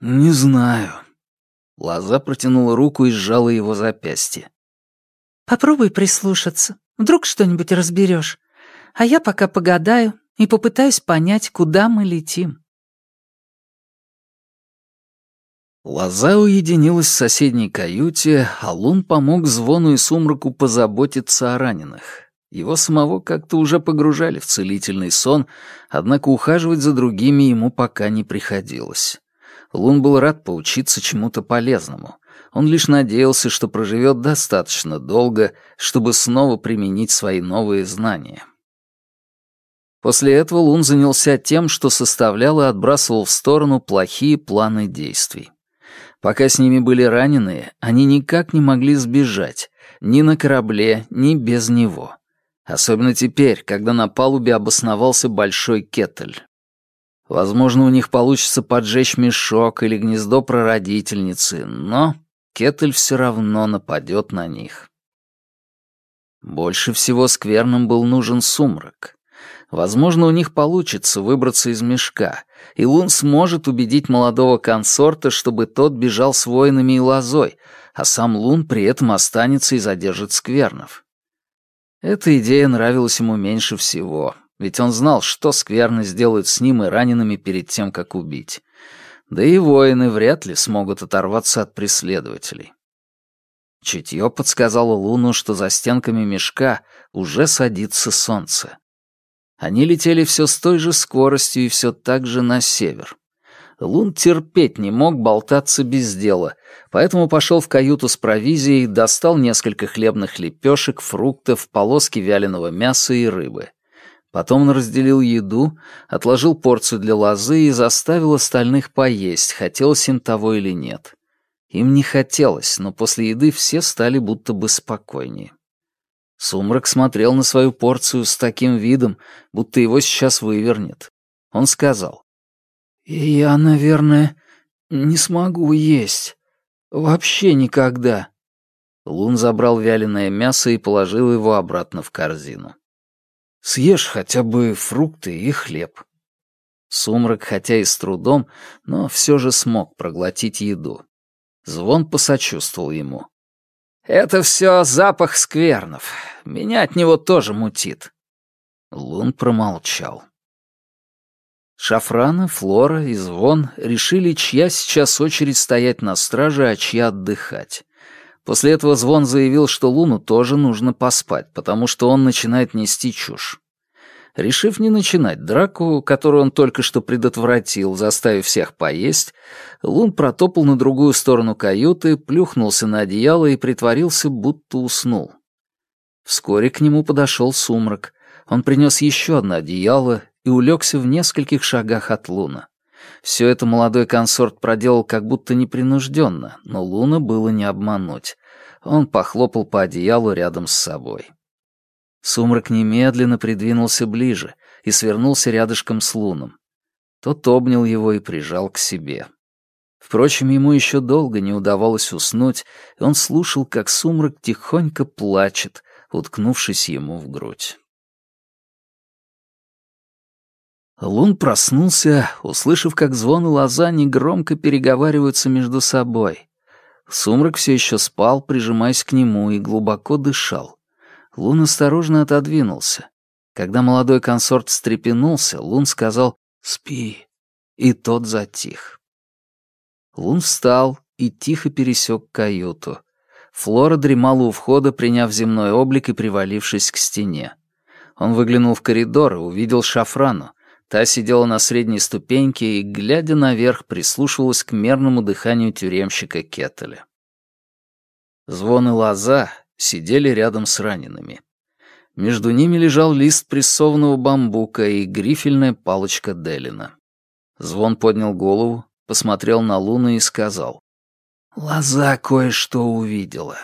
«Не знаю». Лоза протянула руку и сжала его запястье. «Попробуй прислушаться. Вдруг что-нибудь разберешь. А я пока погадаю и попытаюсь понять, куда мы летим». Лоза уединилась в соседней каюте, а Лун помог Звону и Сумраку позаботиться о раненых. Его самого как-то уже погружали в целительный сон, однако ухаживать за другими ему пока не приходилось. Лун был рад поучиться чему-то полезному. Он лишь надеялся, что проживет достаточно долго, чтобы снова применить свои новые знания. После этого Лун занялся тем, что составлял и отбрасывал в сторону плохие планы действий. Пока с ними были раненые, они никак не могли сбежать, ни на корабле, ни без него. Особенно теперь, когда на палубе обосновался большой кетель. Возможно, у них получится поджечь мешок или гнездо прародительницы, но кетель все равно нападет на них. Больше всего скверным был нужен сумрак. Возможно, у них получится выбраться из мешка, и Лун сможет убедить молодого консорта, чтобы тот бежал с воинами и лозой, а сам Лун при этом останется и задержит сквернов. Эта идея нравилась ему меньше всего, ведь он знал, что скверны сделают с ним и ранеными перед тем, как убить. Да и воины вряд ли смогут оторваться от преследователей. Чутье подсказало Луну, что за стенками мешка уже садится солнце. Они летели все с той же скоростью и все так же на север. Лун терпеть не мог болтаться без дела, поэтому пошел в каюту с провизией, достал несколько хлебных лепешек, фруктов, полоски вяленого мяса и рыбы. Потом он разделил еду, отложил порцию для лозы и заставил остальных поесть, хотелось им того или нет. Им не хотелось, но после еды все стали будто бы спокойнее. Сумрак смотрел на свою порцию с таким видом, будто его сейчас вывернет. Он сказал. «Я, наверное, не смогу есть. Вообще никогда». Лун забрал вяленое мясо и положил его обратно в корзину. «Съешь хотя бы фрукты и хлеб». Сумрак, хотя и с трудом, но все же смог проглотить еду. Звон посочувствовал ему. Это все запах сквернов. Меня от него тоже мутит. Лун промолчал. Шафрана, Флора и Звон решили, чья сейчас очередь стоять на страже, а чья отдыхать. После этого Звон заявил, что Луну тоже нужно поспать, потому что он начинает нести чушь. Решив не начинать драку, которую он только что предотвратил, заставив всех поесть, Лун протопал на другую сторону каюты, плюхнулся на одеяло и притворился, будто уснул. Вскоре к нему подошел сумрак. Он принес еще одно одеяло и улегся в нескольких шагах от Луна. Все это молодой консорт проделал как будто непринужденно, но Луна было не обмануть. Он похлопал по одеялу рядом с собой. Сумрак немедленно придвинулся ближе и свернулся рядышком с Луном. Тот обнял его и прижал к себе. Впрочем, ему еще долго не удавалось уснуть, и он слушал, как сумрак тихонько плачет, уткнувшись ему в грудь. Лун проснулся, услышав, как звон и лоза негромко переговариваются между собой. Сумрак все еще спал, прижимаясь к нему, и глубоко дышал. Лун осторожно отодвинулся. Когда молодой консорт встрепенулся, Лун сказал «Спи», и тот затих. Лун встал и тихо пересек каюту. Флора дремала у входа, приняв земной облик и привалившись к стене. Он выглянул в коридор и увидел Шафрану. Та сидела на средней ступеньке и, глядя наверх, прислушивалась к мерному дыханию тюремщика Кеттеля. Звон и лоза, сидели рядом с ранеными. Между ними лежал лист прессованного бамбука и грифельная палочка Делина. Звон поднял голову, посмотрел на Луну и сказал. «Лоза кое-что увидела».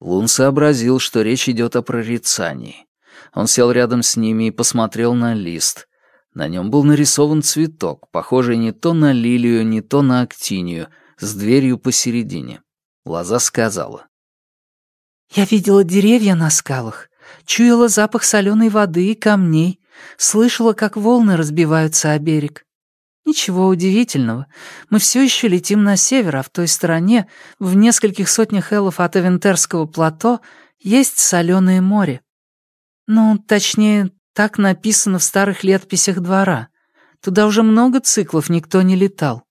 Лун сообразил, что речь идет о прорицании. Он сел рядом с ними и посмотрел на лист. На нем был нарисован цветок, похожий не то на лилию, не то на актинию, с дверью посередине. Лоза сказала. Я видела деревья на скалах, чуяла запах соленой воды и камней, слышала, как волны разбиваются о берег. Ничего удивительного. Мы все еще летим на север, а в той стороне, в нескольких сотнях эллов от Авентерского плато, есть соленое море. Ну, точнее, так написано в старых летописях двора. Туда уже много циклов никто не летал.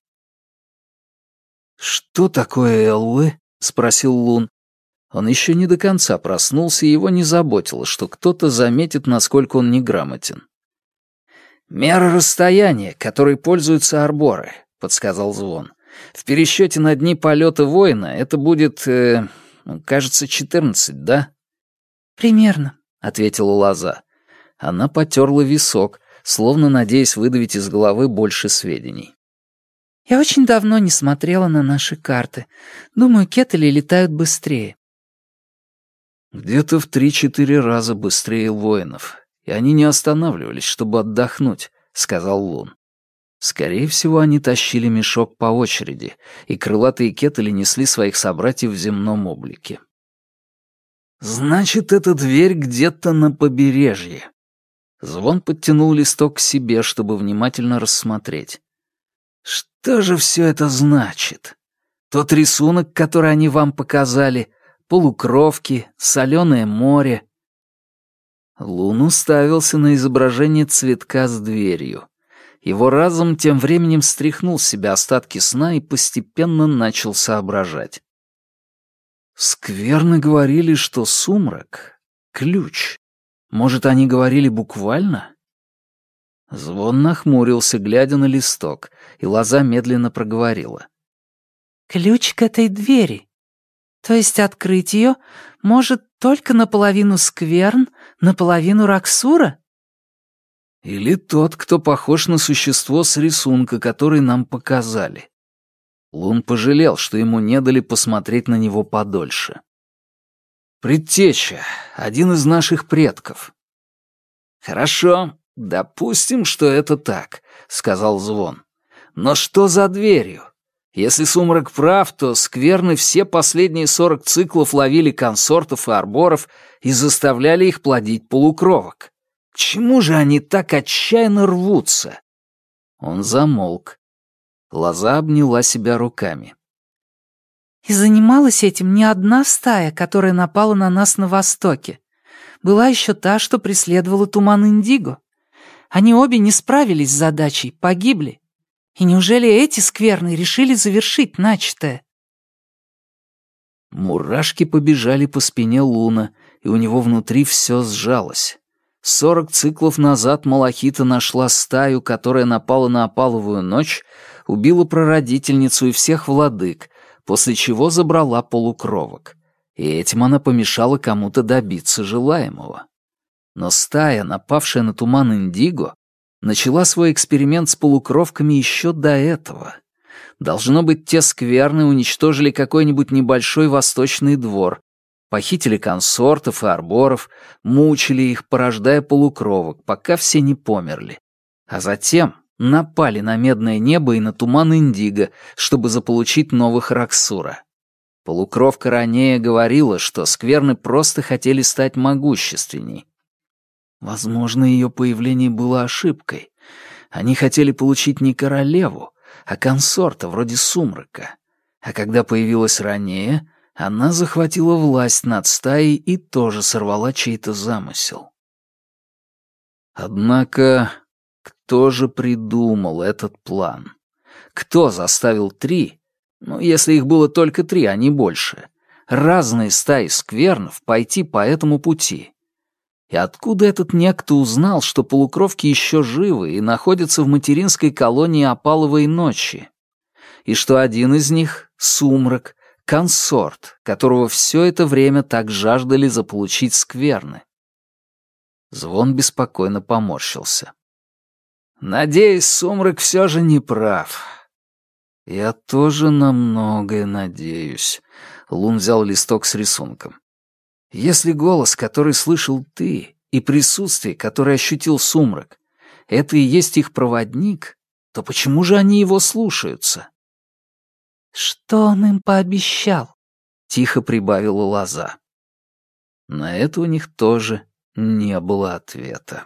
«Что такое Эллы?» — спросил Лун. Он еще не до конца проснулся, и его не заботило, что кто-то заметит, насколько он неграмотен. «Мера расстояния, которой пользуются арборы», — подсказал Звон. «В пересчете на дни полета воина это будет, э, кажется, четырнадцать, да?» «Примерно», — ответила Лоза. Она потерла висок, словно надеясь выдавить из головы больше сведений. «Я очень давно не смотрела на наши карты. Думаю, кетели летают быстрее». «Где-то в три-четыре раза быстрее воинов и они не останавливались, чтобы отдохнуть», — сказал Лун. Скорее всего, они тащили мешок по очереди, и крылатые кетали несли своих собратьев в земном облике. «Значит, эта дверь где-то на побережье». Звон подтянул листок к себе, чтобы внимательно рассмотреть. «Что же все это значит? Тот рисунок, который они вам показали, полукровки, соленое море, Лун уставился на изображение цветка с дверью. Его разум тем временем стряхнул с себя остатки сна и постепенно начал соображать. Скверно говорили, что сумрак — ключ. Может, они говорили буквально? Звон нахмурился, глядя на листок, и лоза медленно проговорила. «Ключ к этой двери. То есть открыть ее может только наполовину скверн, наполовину Раксура? Или тот, кто похож на существо с рисунка, который нам показали. Лун пожалел, что ему не дали посмотреть на него подольше. Предтеча, один из наших предков. Хорошо, допустим, что это так, сказал Звон. Но что за дверью? Если сумрак прав, то скверны все последние сорок циклов ловили консортов и арборов и заставляли их плодить полукровок. К чему же они так отчаянно рвутся? Он замолк. Лоза обняла себя руками. И занималась этим не одна стая, которая напала на нас на востоке. Была еще та, что преследовала туман Индиго. Они обе не справились с задачей, погибли. И неужели эти скверны решили завершить начатое? Мурашки побежали по спине Луна, и у него внутри все сжалось. Сорок циклов назад Малахита нашла стаю, которая напала на опаловую ночь, убила прародительницу и всех владык, после чего забрала полукровок. И этим она помешала кому-то добиться желаемого. Но стая, напавшая на туман Индиго, начала свой эксперимент с полукровками еще до этого. Должно быть, те скверны уничтожили какой-нибудь небольшой восточный двор, похитили консортов и арборов, мучили их, порождая полукровок, пока все не померли. А затем напали на медное небо и на туман Индиго, чтобы заполучить новых Раксура. Полукровка ранее говорила, что скверны просто хотели стать могущественней, Возможно, ее появление было ошибкой. Они хотели получить не королеву, а консорта вроде Сумрака. А когда появилась ранее, она захватила власть над стаей и тоже сорвала чей-то замысел. Однако, кто же придумал этот план? Кто заставил три, ну, если их было только три, а не больше, разные стаи сквернов пойти по этому пути? И откуда этот некто узнал, что полукровки еще живы и находятся в материнской колонии опаловой ночи? И что один из них — сумрак, консорт, которого все это время так жаждали заполучить скверны? Звон беспокойно поморщился. «Надеюсь, сумрак все же не прав». «Я тоже на многое надеюсь», — Лун взял листок с рисунком. Если голос, который слышал ты, и присутствие, которое ощутил сумрак, это и есть их проводник, то почему же они его слушаются? «Что он им пообещал?» — тихо прибавила Лоза. На это у них тоже Не было ответа.